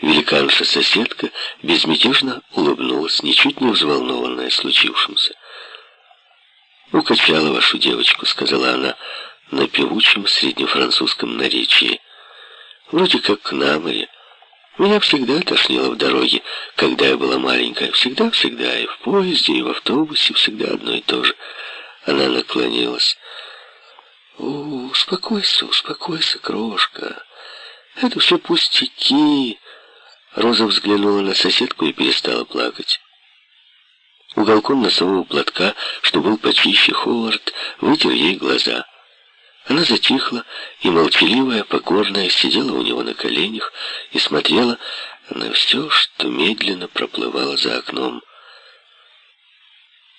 Великанша-соседка безмятежно улыбнулась, ничуть не взволнованная случившимся. «Укачала вашу девочку», — сказала она на певучем среднефранцузском наречии. «Вроде как на море. Меня всегда тошнило в дороге, когда я была маленькая. Всегда-всегда, и в поезде, и в автобусе, всегда одно и то же». Она наклонилась. «Успокойся, успокойся, крошка. Это все пустяки». Роза взглянула на соседку и перестала плакать. Уголком носового платка, что был почище, Ховард вытер ей глаза. Она затихла и, молчаливая, покорная, сидела у него на коленях и смотрела на все, что медленно проплывало за окном.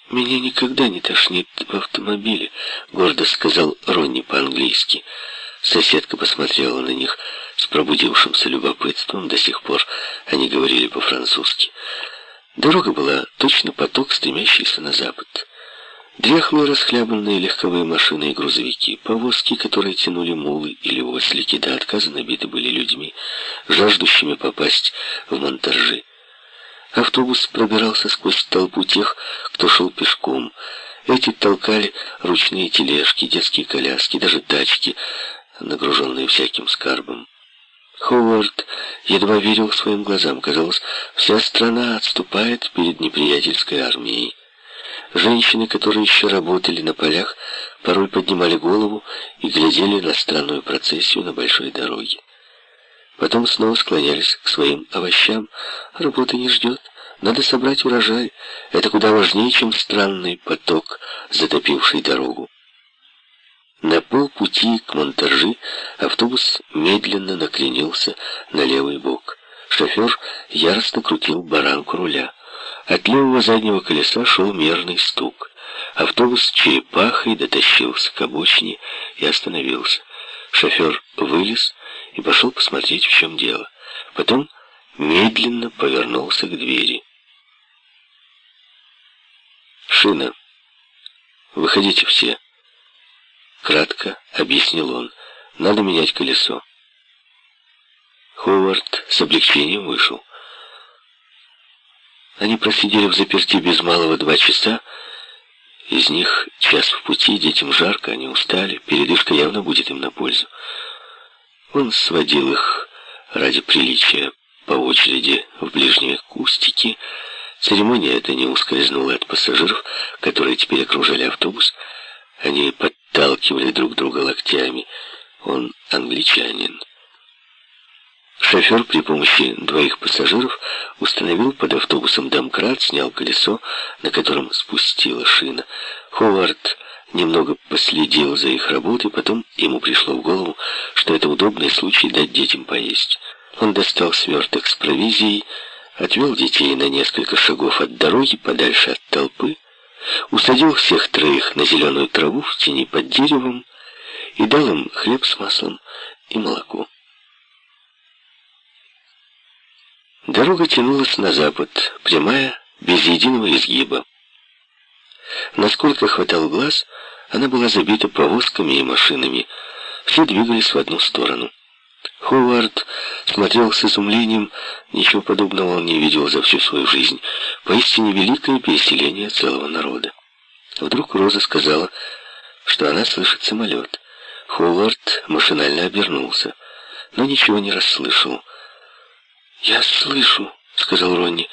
«Меня никогда не тошнит в автомобиле», — гордо сказал Ронни по-английски. Соседка посмотрела на них пробудившимся любопытством. До сих пор они говорили по-французски. Дорога была точно поток, стремящийся на запад. Дряхлые расхлябанные легковые машины и грузовики, повозки, которые тянули мулы или ослики, до отказа набиты были людьми, жаждущими попасть в монтажи. Автобус пробирался сквозь толпу тех, кто шел пешком. Эти толкали ручные тележки, детские коляски, даже тачки, нагруженные всяким скарбом. Ховард едва верил своим глазам. Казалось, вся страна отступает перед неприятельской армией. Женщины, которые еще работали на полях, порой поднимали голову и глядели на странную процессию на большой дороге. Потом снова склонялись к своим овощам. Работа не ждет. Надо собрать урожай. Это куда важнее, чем странный поток, затопивший дорогу. На полпути к монтажи автобус медленно накренился на левый бок. Шофер яростно крутил баранку руля. От левого заднего колеса шел мерный стук. Автобус черепахой дотащился к обочине и остановился. Шофер вылез и пошел посмотреть, в чем дело. Потом медленно повернулся к двери. «Шина, выходите все», — кратко объяснил он. «Надо менять колесо». Ховард с облегчением вышел. Они просидели в заперти без малого два часа. Из них час в пути, детям жарко, они устали. Передышка явно будет им на пользу. Он сводил их ради приличия по очереди в ближние кустики. Церемония эта не ускользнула от пассажиров, которые теперь окружали автобус. Они подталкивали друг друга локтями. Он англичанин. Шофер при помощи двоих пассажиров установил под автобусом домкрат, снял колесо, на котором спустила шина. Ховард немного последил за их работой, потом ему пришло в голову, что это удобный случай дать детям поесть. Он достал сверток с провизией, отвел детей на несколько шагов от дороги, подальше от толпы, усадил всех троих на зеленую траву в тени под деревом и дал им хлеб с маслом и молоко. Дорога тянулась на запад, прямая, без единого изгиба. Насколько хватал глаз, она была забита повозками и машинами. Все двигались в одну сторону. Ховард смотрел с изумлением, ничего подобного он не видел за всю свою жизнь. Поистине великое переселение целого народа. Вдруг Роза сказала, что она слышит самолет. Ховард машинально обернулся, но ничего не расслышал. «Я слышу», — сказал Ронни.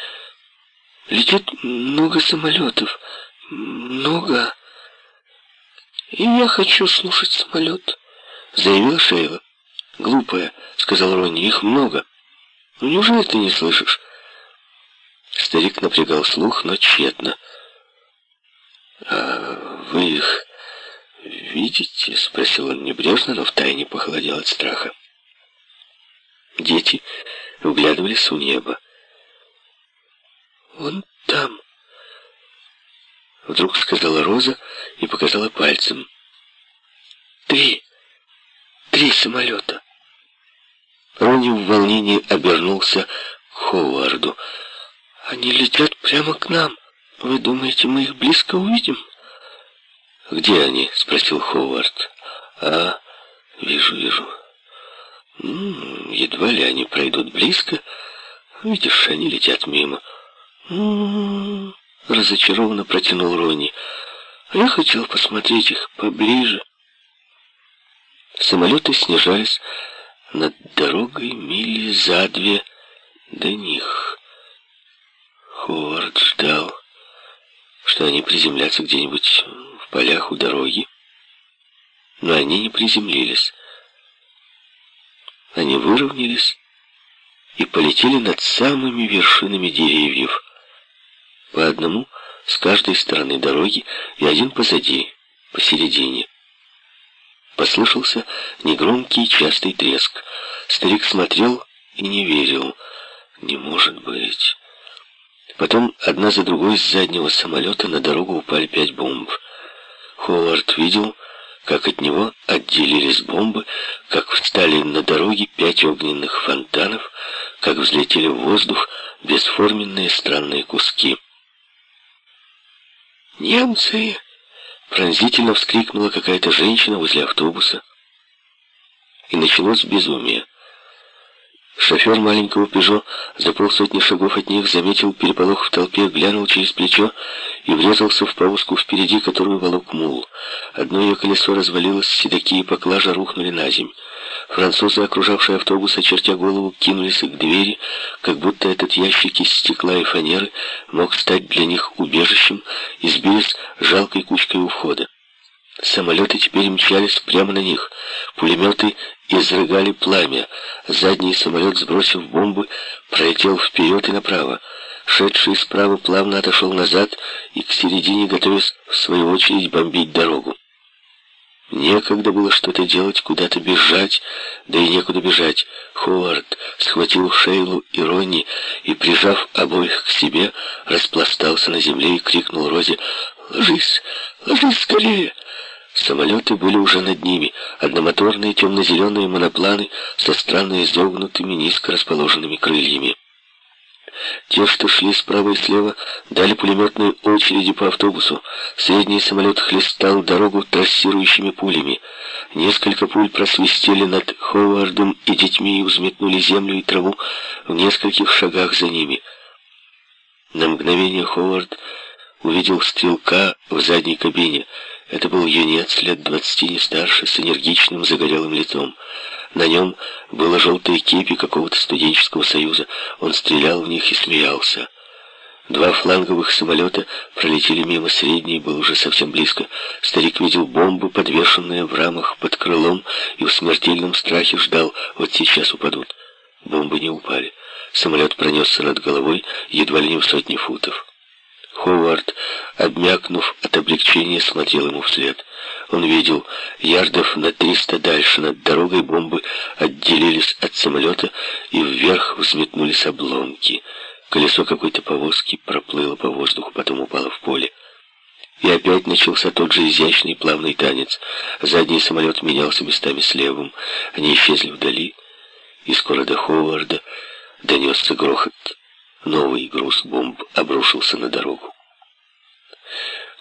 «Летит много самолетов. Много. И я хочу слушать самолет», — заявила Шейла. «Глупая», — сказал Ронни, — «их много. Ну, неужели ты не слышишь?» Старик напрягал слух, но тщетно. «А вы их видите?» — спросил он небрежно, но втайне похолодел от страха. Дети вглядывались в небо. «Вон там», — вдруг сказала Роза и показала пальцем. «Три, три самолета». Рони в волнении обернулся к Ховарду. «Они летят прямо к нам. Вы думаете, мы их близко увидим?» «Где они?» — спросил Ховард. «А, вижу, вижу». Едва ли они пройдут близко, Видишь, они летят мимо. М-м-м, разочарованно протянул Ронни. Я хотел посмотреть их поближе. Самолеты снижались над дорогой мили за две до них. Ховард ждал, что они приземлятся где-нибудь в полях у дороги. Но они не приземлились. Они выровнялись и полетели над самыми вершинами деревьев. По одному с каждой стороны дороги и один позади, посередине. Послышался негромкий частый треск. Старик смотрел и не верил. Не может быть. Потом одна за другой с заднего самолета на дорогу упали пять бомб. Ховард видел, как от него отделились бомбы, как встали на дороге пять огненных фонтанов, как взлетели в воздух бесформенные странные куски. «Немцы!» — пронзительно вскрикнула какая-то женщина возле автобуса. И началось безумие. Шофер маленького «Пежо» за полсотни шагов от них заметил переполох в толпе, глянул через плечо и врезался в повозку впереди, которую волок мул. Одно ее колесо развалилось, седаки и поклажа рухнули на земь. Французы, окружавшие автобус, очертя голову, кинулись к двери, как будто этот ящик из стекла и фанеры мог стать для них убежищем, и сбились жалкой кучкой у входа. Самолеты теперь мчались прямо на них. Пулеметы изрыгали пламя. Задний самолет, сбросив бомбы, пролетел вперед и направо. Шедший справа плавно отошел назад и к середине, готовясь в свою очередь бомбить дорогу. Некогда было что-то делать, куда-то бежать, да и некуда бежать. Ховард схватил Шейлу и Ронни и, прижав обоих к себе, распластался на земле и крикнул Розе «Ложись, ложись скорее!» Самолеты были уже над ними, одномоторные темно-зеленые монопланы со странно изогнутыми низко расположенными крыльями. Те, что шли справа и слева, дали пулеметные очереди по автобусу. Средний самолет хлестал дорогу трассирующими пулями. Несколько пуль просвистели над Ховардом и детьми и взметнули землю и траву в нескольких шагах за ними. На мгновение Ховард увидел стрелка в задней кабине. Это был юнец лет двадцати не старше, с энергичным загорелым лицом. На нем было желтое кепи какого-то студенческого союза. Он стрелял в них и смеялся. Два фланговых самолета пролетели мимо, средний был уже совсем близко. Старик видел бомбы, подвешенные в рамах под крылом, и в смертельном страхе ждал, вот сейчас упадут. Бомбы не упали. Самолет пронесся над головой едва ли не в сотни футов. Ховард, обмякнув от облегчения, смотрел ему вслед. Он видел, ярдов на триста дальше над дорогой бомбы отделились от самолета и вверх взметнулись обломки. Колесо какой-то повозки проплыло по воздуху, потом упало в поле. И опять начался тот же изящный плавный танец. Задний самолет менялся местами с левым. Они исчезли вдали, и скоро до Ховарда донесся грохот. Новый груз бомб обрушился на дорогу.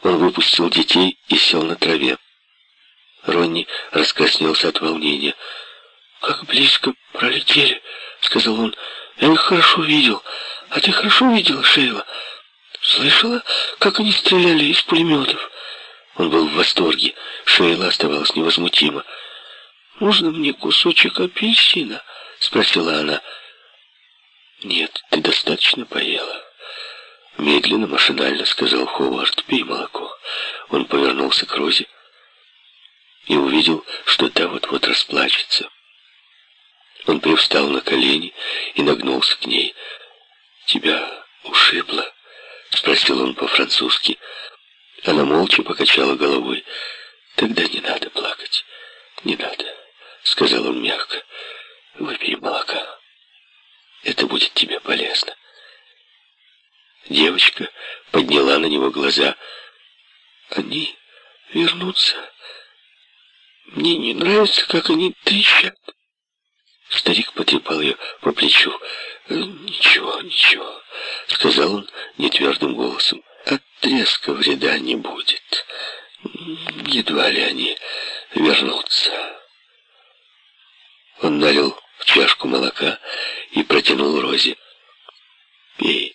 Он выпустил детей и сел на траве. Ронни раскраснелся от волнения. «Как близко пролетели», — сказал он. «Я их хорошо видел. А ты хорошо видела, Шейла? Слышала, как они стреляли из пулеметов?» Он был в восторге. Шейла оставалась невозмутима. «Можно мне кусочек апельсина?» — спросила она. «Нет, ты достаточно поела». Медленно, машинально сказал Ховард, «Пей молоко». Он повернулся к Розе и увидел, что та вот-вот расплачется. Он привстал на колени и нагнулся к ней. «Тебя ушибло?» — спросил он по-французски. Она молча покачала головой. «Тогда не надо плакать, не надо», — сказал он мягко. «Выпей молока. Это будет тебе полезно». Девочка подняла на него глаза. «Они вернутся?» Мне не нравится, как они трещат. Старик потрепал ее по плечу. «Э, «Ничего, ничего», — сказал он нетвердым голосом. «От треска вреда не будет. Едва ли они вернутся». Он налил чашку молока и протянул Розе. «Пей».